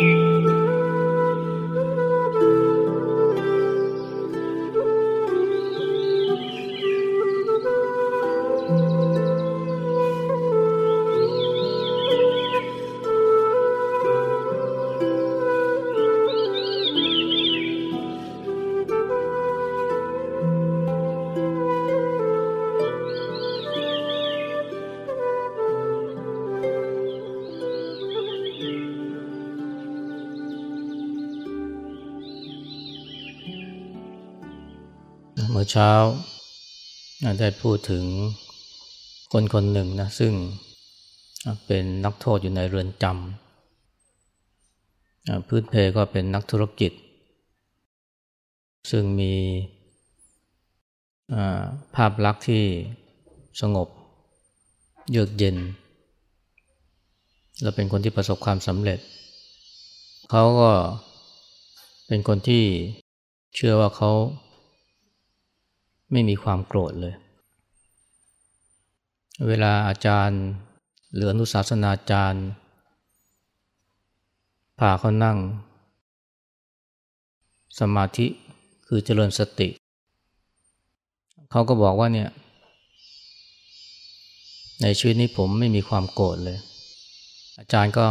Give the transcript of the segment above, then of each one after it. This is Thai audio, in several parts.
เเช้า ได้พูดถึงคนคนหนึ่งนะซึ่งเป็นนักโทษอยู่ในเรือนจำพื้นเพก็เป็นนักธุรกิจ ซึ่งมีภาพลักษณ์ที่สงบเยือกเย็น และเป็นคนที่ประสบความสำเร็จ เขาก็เป็นคนที่เชื่อว่าเขา ไม่มีความโกรธเลย เวลาอาจารย์หรืออนุศาสนาจารย์พาเขานั่ง สมาธิคือเจริญสติ เขาก็บอกว่าเนี่ย ในชีวิตนี้ผมไม่มีความโกรธเลย อาจารย์ก็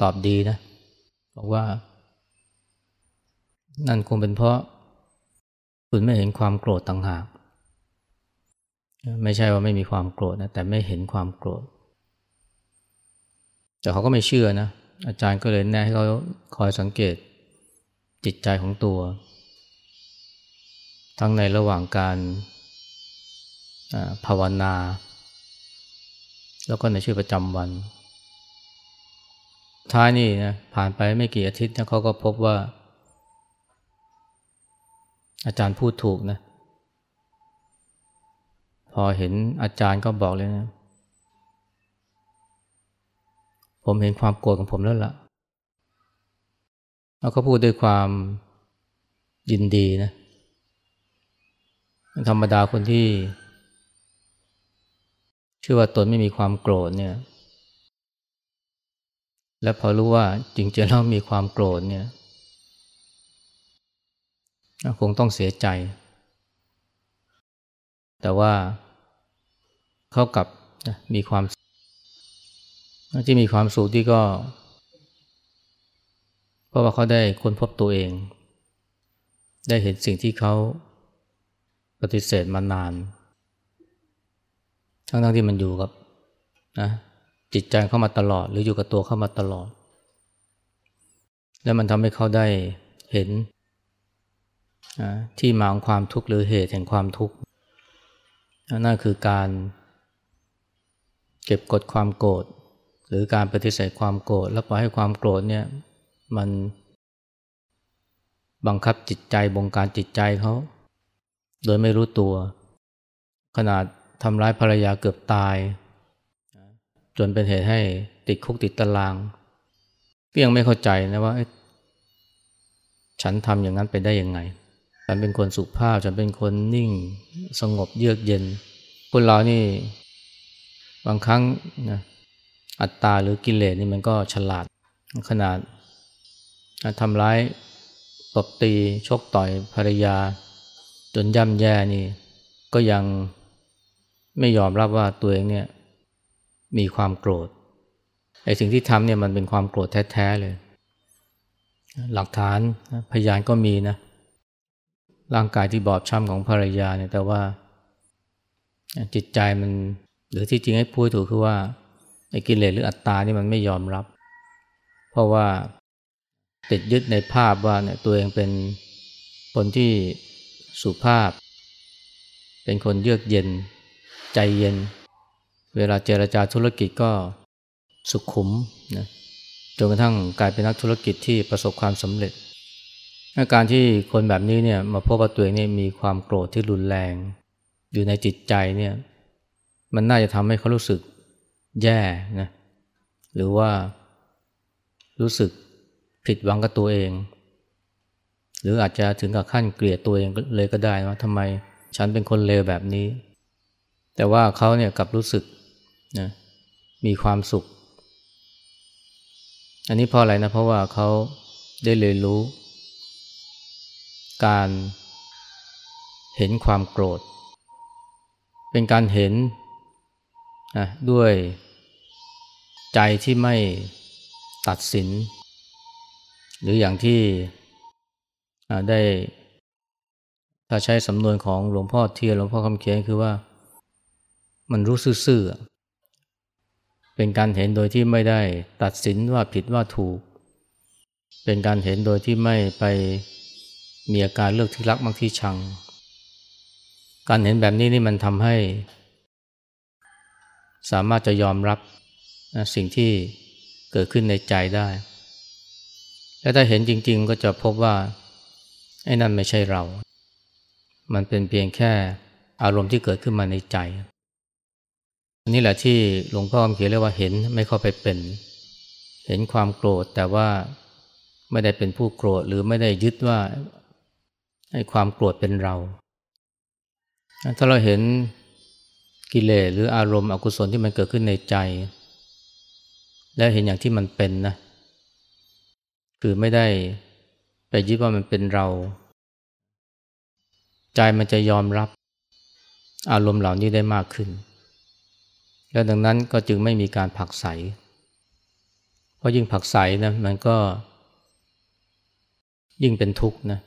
ตอบดีนะ บอกว่า นั่นคงเป็นเพราะ คุณไม่เห็นความโกรธต่างหาก ไม่ใช่ว่าไม่มีความโกรธนะ แต่ไม่เห็นความโกรธ แต่เขาก็ไม่เชื่อนะ อาจารย์ก็เลยแนะให้เขาคอยสังเกตจิตใจของตัว ทั้งในระหว่างการภาวนา แล้วก็ในชีวิตประจำวัน ท้ายนี่นะผ่านไปไม่กี่อาทิตย์เขาก็พบว่า อาจารย์พูดถูกนะ พอเห็นอาจารย์ก็บอกเลยนะ ผมเห็นความโกรธของผมแล้วละ่ะ แล้วก็พูดด้วยความยินดีนะ ธรรมดาคนที่เชื่อว่าตนไม่มีความโกรธเนี่ย และพอรู้ว่าจริงๆแล้วมีความโกรธเนี่ย คงต้องเสียใจ แต่ว่าเขากับมีความที่มีความสุขที่ก็ เพราะว่าเขาได้ค้นพบตัวเอง ได้เห็นสิ่งที่เขาปฏิเสธมานาน ทั้งๆที่มันอยู่กับนะจิตใจเข้ามาตลอด หรืออยู่กับตัวเข้ามาตลอด แล้วมันทำให้เขาได้เห็น ที่มาของความทุกข์หรือเหตุแห่งความทุกข์นั่นคือการเก็บกดความโกรธหรือการปฏิเสธความโกรธแล้วปล่อยให้ความโกรธเนี่ยมันบังคับจิตใจบงการจิตใจเขาโดยไม่รู้ตัว ขนาดทำร้ายภรรยาเกือบตาย จนเป็นเหตุให้ติดคุกติดตารางก็ยังไม่เข้าใจนะว่าฉันทำอย่างนั้นไปได้ยังไง ฉันเป็นคนสุภาพ ฉันเป็นคนนิ่ง สงบเยือกเย็น คนเรานี่ บางครั้งนะอัตตาหรือกิเลสนี่มันก็ฉลาดขนาดทำร้ายตบตีชกต่อยภรรยา จนย่ำแย่นี่ ก็ยังไม่ยอมรับว่าตัวเองเนี่ยมีความโกรธไอ้สิ่งที่ทำเนี่ยมันเป็นความโกรธแท้ ๆ เลย หลักฐานพยานก็มีนะ ร่างกายที่บอบช้ำของภรรยาเนี่ยแต่ว่า จิตใจมันหรือที่จริงให้พูดถูกคือว่าไอ้กิเลสหรืออัตตานี่มันไม่ยอมรับ เพราะว่าติดยึดในภาพว่าเนี่ยตัวเองเป็นคนที่สุภาพ เป็นคนเยือกเย็น ใจเย็น เวลาเจรจาธุรกิจก็สุขุมนะจนกระทั่งกลายเป็นนักธุรกิจที่ประสบความสำเร็จ อาการที่คนแบบนี้เนี่ยมาพบว่าตัวเองเนี่ยมีความโกรธที่รุนแรง อยู่ในจิตใจเนี่ยมันน่าจะทำให้เขารู้สึกแย่นะหรือว่ารู้สึกผิดหวังกับตัวเอง หรืออาจจะถึงกับขั้นเกลียดตัวเองเลยก็ได้ว่าทำไมฉันเป็นคนเลวแบบนี้ แต่ว่าเขาเนี่ยกลับรู้สึกนะมีความสุข อันนี้เพราะอะไรนะเพราะว่าเขาได้เรียนรู้ การเห็นความโกรธ เป็นการเห็นนะด้วยใจที่ไม่ตัดสิน หรืออย่างที่ได้ ถ้าใช้สำนวนของหลวงพ่อเทียนหลวงพ่อคำเขียนคือว่ามันรู้ซื่อเป็นการเห็นโดยที่ไม่ได้ตัดสินว่าผิดว่าถูก เป็นการเห็นโดยที่ไม่ไป มีอาการเลือกที่รักบางที่ชัง การเห็นแบบนี้นี่มันทำให้ สามารถจะยอมรับนะสิ่งที่เกิดขึ้นในใจได้ และถ้าเห็นจริง ๆ ก็จะพบว่าไอ้นั่นไม่ใช่เรา มันเป็นเพียงแค่อารมณ์ที่เกิดขึ้นมาในใจ อันนี้แหละที่หลวงพ่อเขียนเรียกว่าเห็นไม่เข้าไปเป็น เห็นความโกรธแต่ว่าไม่ได้เป็นผู้โกรธหรือไม่ได้ยึดว่า ให้ความโกรธเป็นเรา ถ้าเราเห็นกิเลสหรืออารมณ์อกุศลที่มันเกิดขึ้นในใจ และเห็นอย่างที่มันเป็นนะ คือไม่ได้ไปยึดว่ามันเป็นเรา ใจมันจะยอมรับอารมณ์เหล่านี้ได้มากขึ้น และดังนั้นก็จึงไม่มีการผักใส เพราะยิ่งผักใสนะมันก็ยิ่งเป็นทุกข์นะ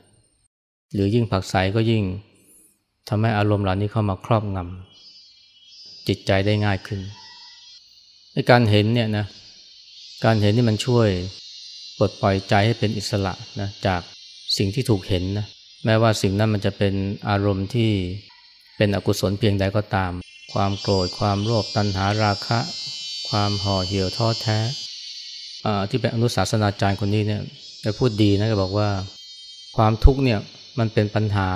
หรือยิ่งผักใสก็ยิ่งทำให้อารมณ์เหล่านี้เข้ามาครอบงำจิตใจได้ง่ายขึ้นในการเห็นเนี่ยนะการเห็นนี่มันช่วยปลดปล่อยใจให้เป็นอิสระนะจากสิ่งที่ถูกเห็นนะแม้ว่าสิ่งนั้นมันจะเป็นอารมณ์ที่เป็นอกุศลเพียงใดก็ตาม ความโกรธความโลภตัณหาราคะ ความห่อเหี่ยวท้อแท้ที่เป็นอนุสาสนาจารย์คนนี้เนี่ยแกพูดดีนะแกบอกว่า ความทุกข์เนี่ย มันเป็นปัญหา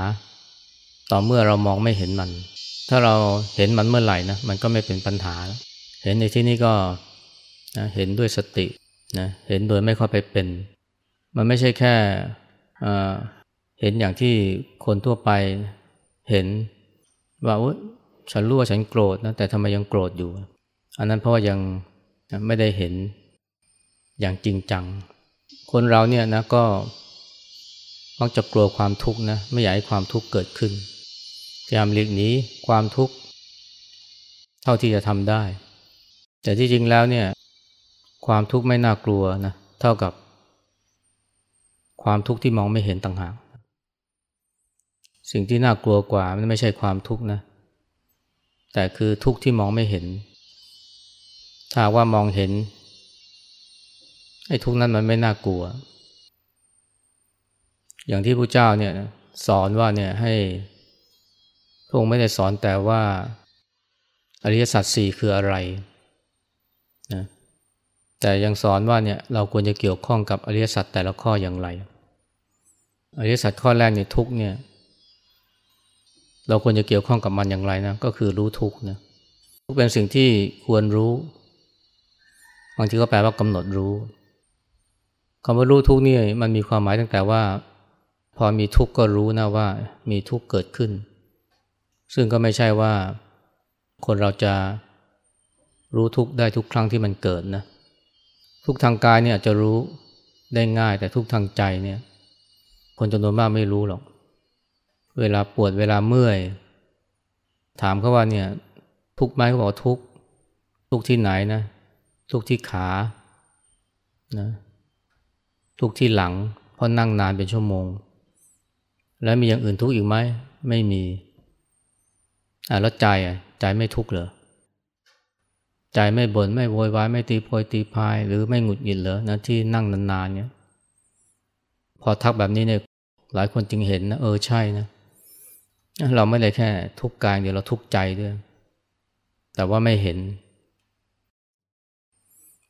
ต่อเมื่อเรามองไม่เห็นมัน ถ้าเราเห็นมันเมื่อไหร่นะมันก็ไม่เป็นปัญหาเห็นในที่นี้ก็นะเห็นด้วยสตินะเห็นโดยไม่เข้าไปเป็น มันไม่ใช่แค่เห็นอย่างที่คนทั่วไปเห็นว่าฉันรู้ว่าฉันโกรธนะแต่ทำไมยังโกรธอยู่ อันนั้นเพราะว่ายังไม่ได้เห็นอย่างจริงจัง คนเราเนี่ยนะก็ มักจะกลัวความทุกข์นะไม่อยากให้ความทุกข์เกิดขึ้นพยายามหลีกหนีความทุกข์เท่าที่จะทำได้ แต่ที่จริงแล้วเนี่ย ความทุกข์ไม่น่ากลัวนะเท่ากับ ความทุกข์ที่มองไม่เห็นต่างหากสิ่งที่น่ากลัวกว่ามันไม่ใช่ความทุกข์นะ แต่คือทุกข์ที่มองไม่เห็น ถ้าว่ามองเห็นไอ้ทุกข์นั้นมันไม่น่ากลัว อย่างที่พระเจ้าเนี่ยสอนว่าเนี่ยให้พระองค์ไม่ได้สอนแต่ว่าอริยสัจสี่คืออะไรนะแต่ยังสอนว่าเนี่ยเราควรจะเกี่ยวข้องกับอริยสัจแต่ละข้ออย่างไร อริยสัจข้อแรกเนี่ยทุกเนี่ยเราควรจะเกี่ยวข้องกับมันอย่างไรนะก็คือรู้ทุกนะทุกเป็นสิ่งที่ควรรู้บางทีก็แปลว่ากำหนดรู้คำว่ารู้ทุกนี่มันมีความหมายตั้งแต่ว่า พอมีทุกข์ก็รู้นะว่ามีทุกข์เกิดขึ้น ซึ่งก็ไม่ใช่ว่าคนเราจะรู้ทุกข์ได้ทุกครั้งที่มันเกิดนะ ทุกทางกายเนี่ยอาจะรู้ได้ง่ายแต่ทุกทางใจเนี่ย คนจำนวนมากไม่รู้หรอก เวลาปวดเวลาเมื่อย ถามเขาว่าเนี่ย ทุกไหมเขาบอกทุกทุกที่ไหนนะ ทุกที่ขานะทุกที่หลังเพราะนั่งนานเป็นชั่วโมง แล้วมีอย่างอื่นทุกข์อีกไหมไม่มีอ่าแล้วใจอะใจไม่ทุกข์เหรอใจไม่บน่นไม่โวยวายไม่ตีโพยตีพายหรือไม่หงุดหงิดเหรอนะที่นั่งนานๆเนี่ยพอทักแบบนี้เนี่ยหลายคนจึงเห็นนะเออใช่นะเราไม่ได้แค่ทุกข์กายเดี๋ยวเราทุกข์ใจด้วย แต่ว่าไม่เห็น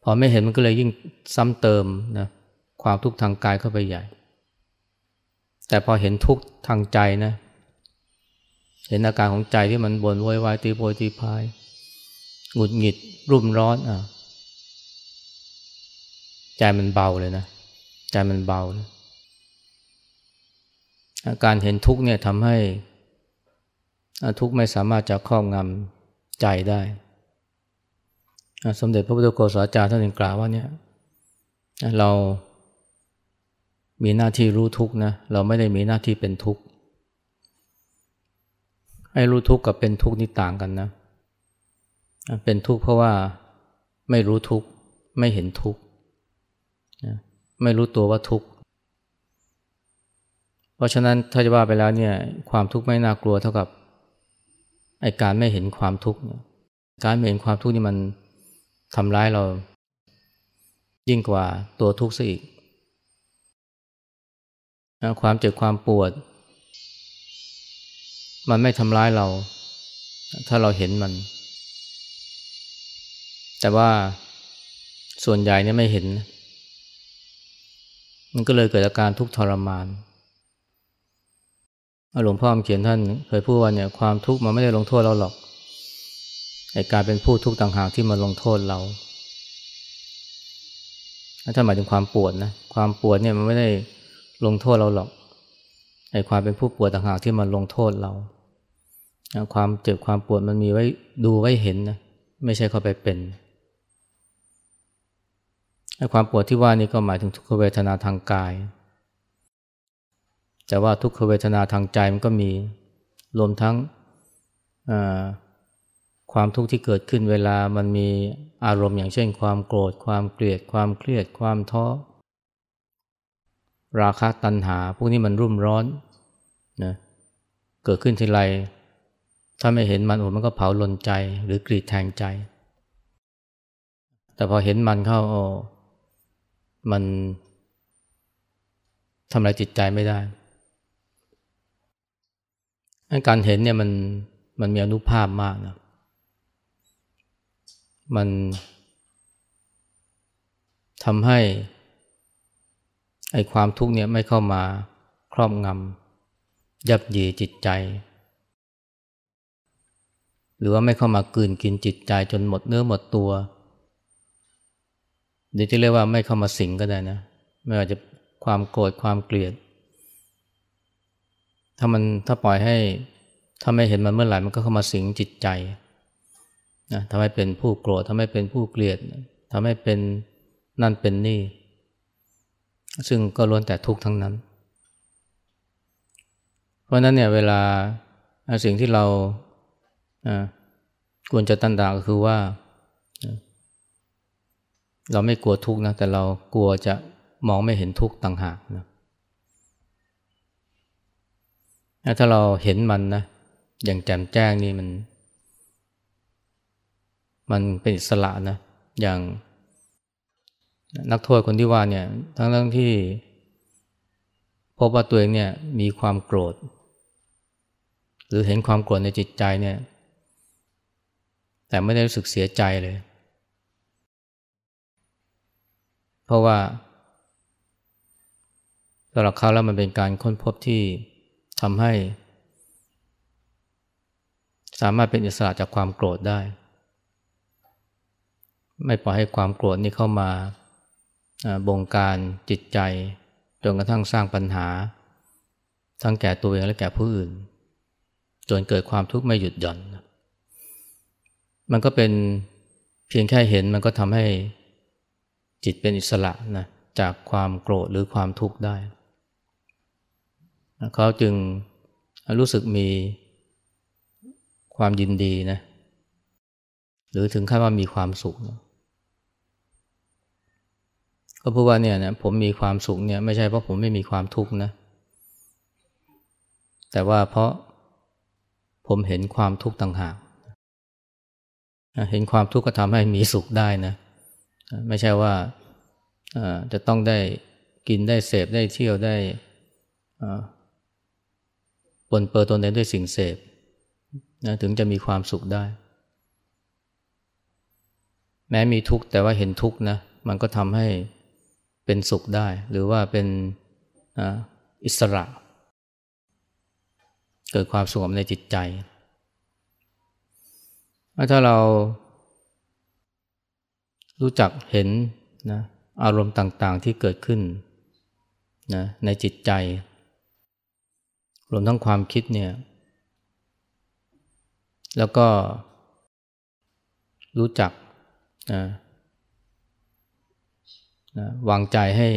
พอไม่เห็นมันก็เลยยิ่งซ้ำเติมนะความทุกข์ทางกายเข้าไปใหญ่ แต่พอเห็นทุกข์ทางใจนะ เห็นอาการของใจที่มันบนวอยวายตีโพยตีพายหงุดหงิดรุ่มร้อนอะใจมันเบาเลยนะใจมันเบาเอาการเห็นทุกข์เนี่ยทำให้ทุกข์ไม่สามารถจะครอบงำใจได้สมเด็จพระพุทธโฆษาจารย์ท่านกล่าวว่าเนี่ยเรา มีหน้าที่รู้ทุกนะเราไม่ได้มีหน้าที่เป็นทุกข์ให้รู้ทุกข์กับเป็นทุกข์นี่ต่างกันนะ เป็นทุกข์เพราะว่าไม่รู้ทุกข์ไม่เห็นทุกข์ไม่รู้ตัวว่าทุกข์เพราะฉะนั้นถ้าจะว่าไปแล้วเนี่ยความทุกข์ไม่น่ากลัวเท่ากับไอการไม่เห็นความทุกข์การไม่เห็นความทุกข์นี่มันทำร้ายเรายิ่งกว่าตัวทุกข์ซะอีก ความเจ็บความปวด มันไม่ทำร้ายเรา ถ้าเราเห็นมัน แต่ว่าส่วนใหญ่เนี่ยไม่เห็น มันก็เลยเกิดอาการทุกข์ทรมานหลวงพ่อเขียนท่านเคยพูดว่าเนี่ยความทุกข์มันไม่ได้ลงโทษเราหรอกไอการเป็นผู้ทุกข์ต่างหากที่มาลงโทษเราถ้าหมายถึงความปวดนะ ความปวดเนี่ยมันไม่ได้ ลงโทษเราหรอกไอ้ความเป็นผู้ปวดต่างหากที่มาลงโทษเรา ความเจ็บความปวดมันมีไว้ดูไว้เห็นนะไม่ใช่เข้าไปเป็นไอ้ความปวดที่ว่านี่ก็หมายถึงทุกขเวทนาทางกาย แต่ว่าทุกขเวทนาทางใจมันก็มีรวมทั้งความทุกข์ที่เกิดขึ้นเวลามันมีอารมณ์อย่างเช่น ความโกรธ ความเกลียด ความเครียด ความท้อ ราคะตัณหา พวกนี้มันรุ่มร้อนนะเกิดขึ้นทีไร ถ้าไม่เห็นมันโอ้มันก็เผาลนใจหรือกรีดแทงใจ แต่พอเห็นมันเข้าโอ้มันทำลายจิตใจไม่ได้การเห็นเนี่ยมันมันมีอนุภาพมากนะมันทำให้ ไอ้ความทุกข์เนี่ยไม่เข้ามาครอบงำยับยีจิตใจ หรือว่าไม่เข้ามากืนกินจิตใจจนหมดเนื้อหมดตัวเดี๋ยวจะเรียกว่าไม่เข้ามาสิงก็ได้นะ ไม่ว่าจะความโกรธความเกลียด ถ้ามันถ้าปล่อยให้ถ้าไม่เห็นมันเมื่อไหร่มันก็เข้ามาสิงจิตใจนะทำให้เป็นผู้โกรธทำให้เป็นผู้เกลียดทำให้เป็นนั่นเป็นนี่ ซึ่งก็ล้วนแต่ทุกข์ทั้งนั้น เพราะนั้นเนี่ยเวลาสิ่งที่เราควรจะตั้นดาก็คือว่า เราไม่กลัวทุกข์นะแต่เรากลัวจะมองไม่เห็นทุกข์ต่างหากนะถ้าเราเห็นมันนะอย่างแจ่มแจ้งนี่มัน มันเป็นอิสระนะอย่าง นักโทษคนที่ว่าเนี่ยทั้งทั้งที่พบว่าตัวเองเนี่ยมีความโกรธ หรือเห็นความโกรธในจิตใจเนี่ย แต่ไม่ได้รู้สึกเสียใจเลย เพราะว่าสำหรับเขาแล้วมันเป็นการค้นพบที่ทำให้ สามารถเป็นอิสระจากความโกรธได้ ไม่ปล่อยให้ความโกรธนี้เข้ามา บงการจิตใจจนกระทั่งสร้างปัญหา ทั้งแก่ตัวเองและแก่ผู้อื่น จนเกิดความทุกข์ไม่หยุดหย่อน มันก็เป็นเพียงแค่เห็นมันก็ทำให้จิตเป็นอิสระนะจากความโกรธหรือความทุกข์ได้ เขาจึงรู้สึกมีความยินดีนะหรือถึงขั้นว่ามีความสุขนะ ก็พูดว่าเนี่ยนะผมมีความสุขเนี่ยไม่ใช่เพราะผมไม่มีความทุกข์นะ แต่ว่าเพราะผมเห็นความทุกข์ต่างหาก เห็นความทุกข์ก็ทำให้มีสุขได้นะ ไม่ใช่ว่าจะต้องได้กินได้เสพได้เที่ยวได้ปนเปื้อนตนเองด้วยสิ่งเสพนะถึงจะมีความสุขได้ แม้มีทุกข์แต่ว่าเห็นทุกข์นะ มันก็ทำให้ เป็นสุขได้ หรือว่าเป็นอิสระ เกิดความสงบในจิตใจ ถ้าเรารู้จักเห็นนะอารมณ์ต่างๆที่เกิดขึ้นนะในจิตใจ รวมทั้งความคิดเนี่ยแล้วก็รู้จักนะ วางใจให้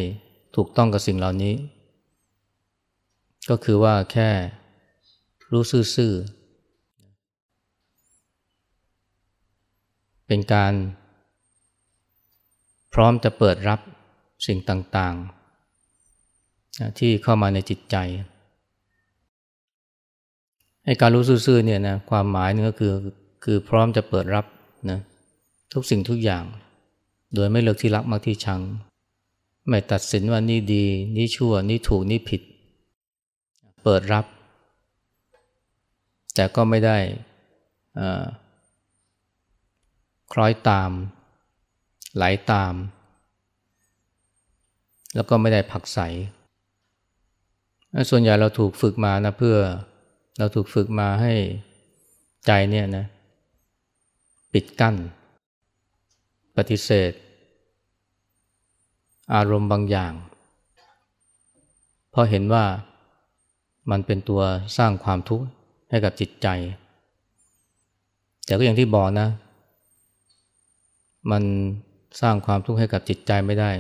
ถูกต้องกับสิ่งเหล่านี้ ก็คือว่าแค่รู้ซื่อๆเป็นการพร้อมจะเปิดรับสิ่งต่างๆ ที่เข้ามาในจิตใจให้การรู้ซื่อๆเนี่ยนะความหมายนึงก็คือคือพร้อมจะเปิดรับนะทุกสิ่งทุกอย่าง โดยไม่เลือกที่รักมากที่ชัง ไม่ตัดสินว่านี่ดี นี่ชั่ว นี่ถูก นี่ผิด เปิดรับ แต่ก็ไม่ได้คล้อยตาม ไหลาตาม แล้วก็ไม่ได้ผักใส ส่วนใหญ่เราถูกฝึกมานะเพื่อเราถูกฝึกมาให้ใจเนี่ยนะ ปิดกั้น ปฏิเสธ อารมณ์บางอย่าง เพราะเห็นว่ามันเป็นตัวสร้างความทุกข์ให้กับจิตใจ แต่ก็อย่างที่บอกนะ มันสร้างความทุกข์ให้กับจิตใจไม่ได้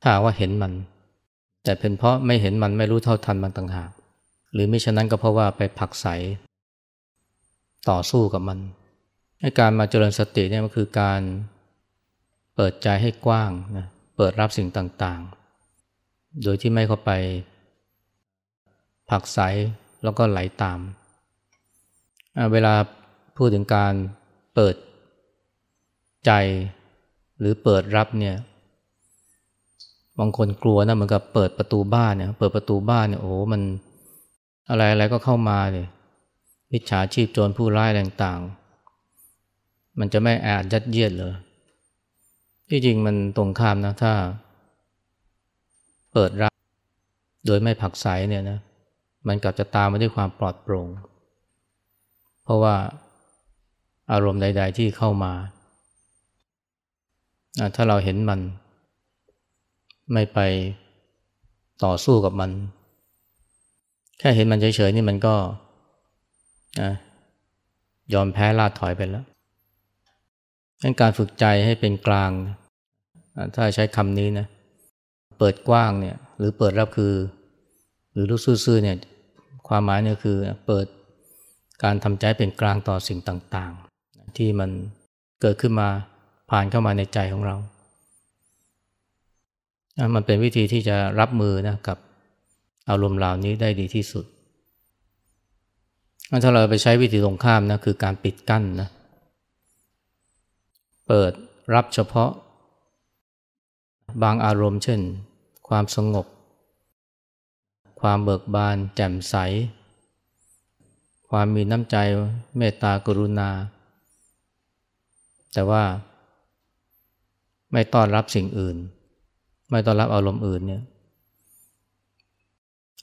ถ้าว่าเห็นมัน แต่เป็นเพราะไม่เห็นมันไม่รู้เท่าทันมันต่างหาก หรือไม่ฉะนั้นก็เพราะว่าไปผักใส ต่อสู้กับมันให้การมาเจริญสติเนี่ยมันคือการ เปิดใจให้กว้างนะเปิดรับสิ่งต่างๆ โดยที่ไม่เข้าไป ผักใสแล้วก็ไหลาตาม เวลาพูดถึงการเปิดใจหรือเปิดรับเนี่ยบางคนกลัวนะเหมือนกับเปิดประตูบ้านเนี่ยเปิดประตูบ้านเนี่ยโอ้มันอะไรอะไรก็เข้ามาเลยมิจฉาชีพโจรผู้ร้ายต่างๆ มันจะไม่แอดยัดเยียดเลย ที่จริงมันตรงข้ามนะถ้า เปิดรับ โดยไม่ผักใสเนี่ยนะมันกลับจะตามมาด้วยความปลอดโปร่ง เพราะว่าอารมณ์ใด ๆ ที่เข้ามา ถ้าเราเห็นมัน ไม่ไปต่อสู้กับมัน แค่เห็นมันเฉยๆนี่มันก็ยอมแพ้ลาดถอยไปแล้ว การฝึกใจให้เป็นกลาง ถ้าใช้คำนี้นะ เปิดกว้างเนี่ย หรือเปิดรับคือ หรือรู้ซื่อเนี่ย ความหมายเนี่ยคือเปิดการทำใจเป็นกลางต่อสิ่งต่างๆ ที่มันเกิดขึ้นมาผ่านเข้ามาในใจของเรา มันเป็นวิธีที่จะรับมือนะกับอารมณ์เหล่านี้ได้ดีที่สุด ถ้าเราไปใช้วิธีตรงข้ามนะคือการปิดกั้นนะ เปิดรับเฉพาะ บางอารมณ์เช่น ความสงบ ความเบิกบาน แจ่มใส ความมีน้ำใจเมตตากรุณา แต่ว่า ไม่ต้อนรับสิ่งอื่น ไม่ต้อนรับอารมณ์อื่นเนี่ย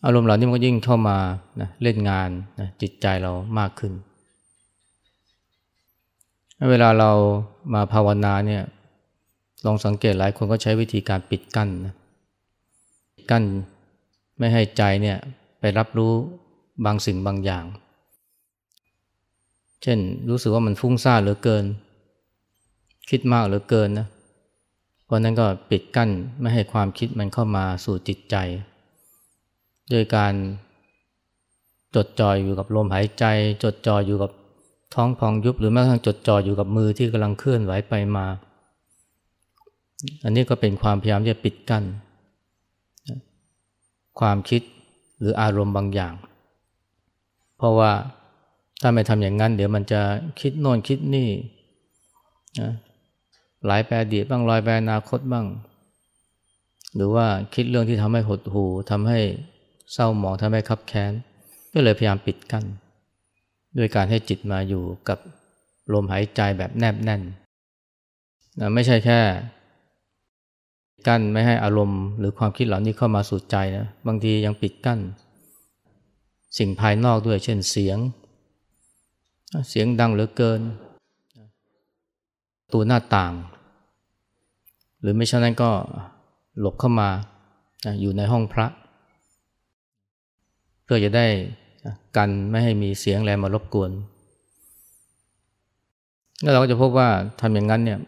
อารมณ์เหล่านี้มันก็ยิ่งเข้ามานะเล่นงานนะจิตใจเรามากขึ้น เวลาเรามาภาวนาเนี่ยลองสังเกตหลายคนก็ใช้วิธีการปิดกั้นนะกั้นไม่ให้ใจเนี่ยไปรับรู้บางสิ่งบางอย่าง เช่นรู้สึกว่ามันฟุ้งซ่านเหลือเกิน คิดมากเหลือเกินนะเพราะนั้นก็ปิดกั้นไม่ให้ความคิดมันเข้ามาสู่จิตใจ โดยการจดจ่ออยู่กับลมหายใจ จดจ่ออยู่กับ ท้องพองยุบหรือแม้กระทั่งจดจ่ออยู่กับมือที่กำลังเคลื่อนไหวไปมา อันนี้ก็เป็นความพยายามที่จะปิดกั้นความคิดหรืออารมณ์บางอย่าง เพราะว่าถ้าไม่ทำอย่างนั้น เดี๋ยวมันจะคิดโน่นคิดนี่หลายแปรดีบ้างลอยแปรอนาคตบ้าง หรือว่าคิดเรื่องที่ทำให้หดหูทำให้เศร้าหมองทำให้คับแค้น ก็เลยพยายามปิดกัน้น ด้วยการให้จิตมาอยู่กับลมหายใจแบบแนบแน่นนะไม่ใช่แค่ กั้นไม่ให้อารมณ์ หรือความคิดเหล่านี้เข้ามาสู่ใจนะบางทียังปิดกั้น สิ่งภายนอกด้วย เช่นเสียง เสียงดังเหลือเกินตัวหน้าต่าง หรือไม่ใช่นั้นก็หลบเข้ามาอยู่ในห้องพระ เพื่อจะได้ กันไม่ให้มีเสียงแรงมารบกวน แล้วเราก็จะพบว่าทำอย่างนั้นเนี่ย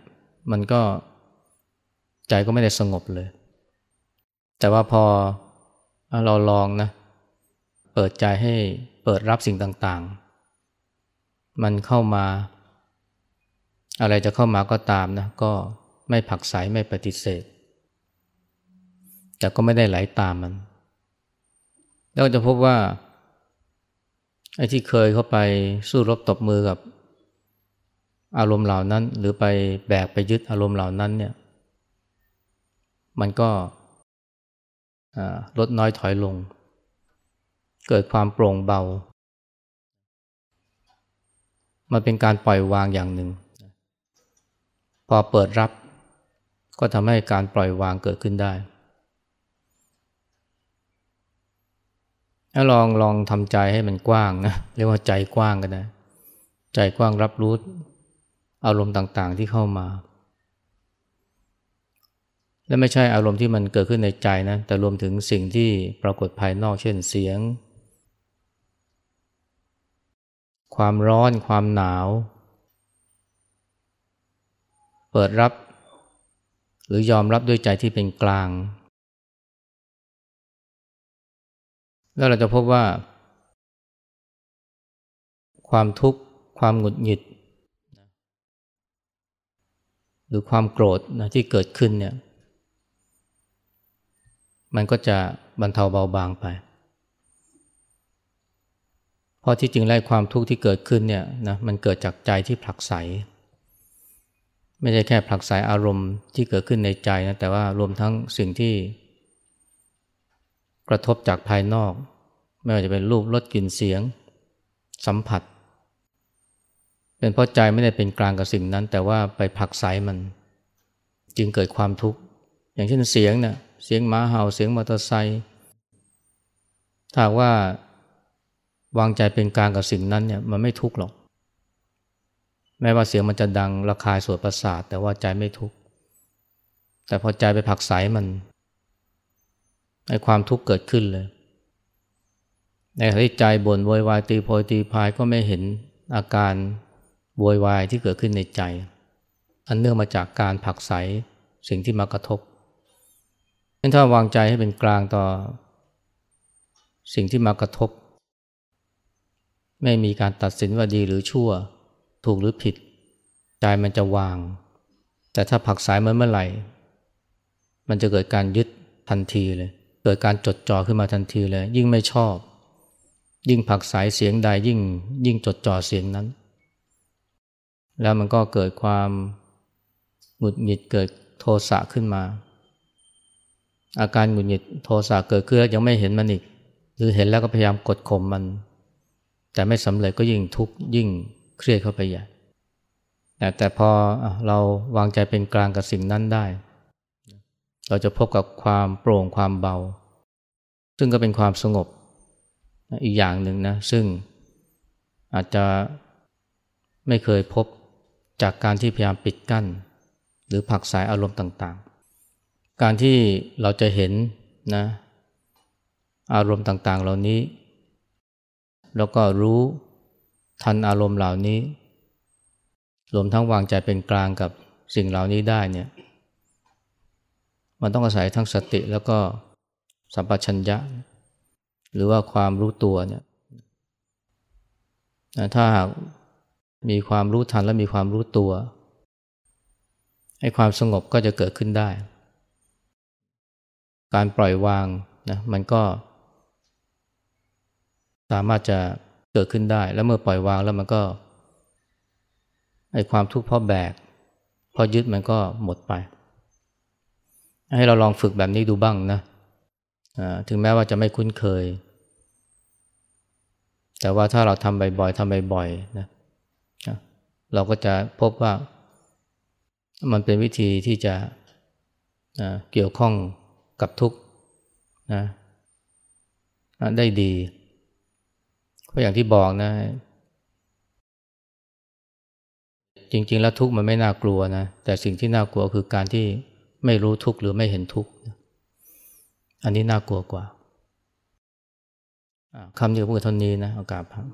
มันก็ใจก็ไม่ได้สงบเลย แต่ว่าพอเราลองนะเปิดใจให้เปิดรับสิ่งต่างๆ มันเข้ามา อะไรจะเข้ามาก็ตามนะก็ไม่ผักใสไม่ปฏิเสธ แต่ก็ไม่ได้ไหลาตามมัน แล้วจะพบว่า ไอ้ที่เคยเข้าไปสู้รบตบมือกับอารมณ์เหล่านั้น หรือไปแบกไปยึดอารมณ์เหล่านั้นเนี่ย มันก็ลดน้อยถอยลง เกิดความโปร่งเบา มันเป็นการปล่อยวางอย่างหนึ่ง พอเปิดรับก็ทำให้การปล่อยวางเกิดขึ้นได้ถ้า ลองลองทำใจให้มันกว้างนะเรียกว่าใจกว้างก็ได้ใจกว้างรับรู้อารมณ์ต่างๆที่เข้ามา และไม่ใช่อารมณ์ที่มันเกิดขึ้นในใจนะแต่รวมถึงสิ่งที่ปรากฏภายนอกเช่นเสียง ความร้อนความหนาว เปิดรับ หรือยอมรับด้วยใจที่เป็นกลาง แล้วเราจะพบว่า ความทุกข์ ความหงุดหงิด หรือความโกรธนะที่เกิดขึ้นเนี่ย มันก็จะบรรเทาเบาบางไป เพราะที่จริงแล้วความทุกข์ที่เกิดขึ้นเนี่ยนะมันเกิดจากใจที่ผลักไสไม่ใช่แค่ผลักไสอารมณ์ที่เกิดขึ้นในใจนะแต่ว่ารวมทั้งสิ่งที่ กระทบจากภายนอก ไม่ว่าจะเป็นรูปรสกลิ่นเสียง สัมผัส เป็นเพราะใจไม่ได้เป็นกลางกับสิ่งนั้น แต่ว่าไปผักใสมัน จึงเกิดความทุกข์อย่างเช่นเสียงเนะ่ยเสียงหมาเห่าเสียงมอเตอร์ไซค์ถ้าว่าวางใจเป็นกลางกับสิ่งนั้นเนี่ยมันไม่ทุกข์หรอก แม้ว่าเสียงมันจะดังระคายส่วนประสาท แต่ว่าใจไม่ทุกข์แต่พอใจไปผักใสมัน ไอ้ความทุกข์เกิดขึ้นเลย ในขณะที่ใจบ่นโวยวายตีโพยตีพายก็ไม่เห็นอาการโวยวายที่เกิดขึ้นในใจ อันเนื่องมาจากการผักใสสิ่งที่มากระทบงั้นถ้าวางใจให้เป็นกลางต่อ สิ่งที่มากระทบ ไม่มีการตัดสินว่าดีหรือชั่ว ถูกหรือผิด ใจมันจะวาง แต่ถ้าผักสายมันเมื่อไหร่ มันจะเกิดการยึดทันทีเลย เกิดการจดจ่อขึ้นมาทันทีเลย ยิ่งไม่ชอบ ยิ่งผักสายเสียงใดยิ่งยิ่งจดจ่อเสียงนั้น แล้วมันก็เกิดความหงุดหงิดเกิดโทสะขึ้นมา อาการหงุดหงิดโทสะเกิดขึ้นแล้วยังไม่เห็นมันอีก หรือเห็นแล้วก็พยายามกดข่มมัน แต่ไม่สำเร็จก็ยิ่งทุกข์ยิ่งเครียดเข้าไปใหญ่แต่แต่พอเราวางใจเป็นกลางกับสิ่งนั้นได้ เราจะพบกับความโปร่งความเบา ซึ่งก็เป็นความสงบอีกอย่างหนึ่งนะ ซึ่งอาจจะไม่เคยพบจากการที่พยายามปิดกั้น หรือผักสายอารมณ์ต่างๆ การที่เราจะเห็นนะอารมณ์ต่างๆ เหล่านี้ แล้วก็รู้ทันอารมณ์เหล่านี้รวมทั้งวางใจเป็นกลางกับสิ่งเหล่านี้ได้เนี่ย มันต้องอาศัยทั้งสติแล้วก็ สัมปชัญญะ หรือว่าความรู้ตัวเนี่ยถ้าหากมีความรู้ทันและมีความรู้ตัวให้ความสงบก็จะเกิดขึ้นได้ การปล่อยวางนะมันก็ สามารถจะเกิดขึ้นได้ แล้วเมื่อปล่อยวางแล้วมันก็ไอ้ความทุกข์เพราะแบกเพราะยึดมันก็หมดไป ให้เราลองฝึกแบบนี้ดูบ้างนะ ถึงแม้ว่าจะไม่คุ้นเคย แต่ว่าถ้าเราทำบ่อยๆทำบ่อยๆนะเราก็จะพบว่ามันเป็นวิธีที่จะเกี่ยวข้องกับทุกนะได้ดีเพราะอย่างที่บอกนะ จริงๆ แล้วทุกมันไม่น่ากลัวนะ แต่สิ่งที่น่ากลัวคือการที่ไม่รู้ทุกหรือไม่เห็นทุก อันนี้น่ากลัวกว่าคำนี้พูดเท่านี้นะอากาศพัง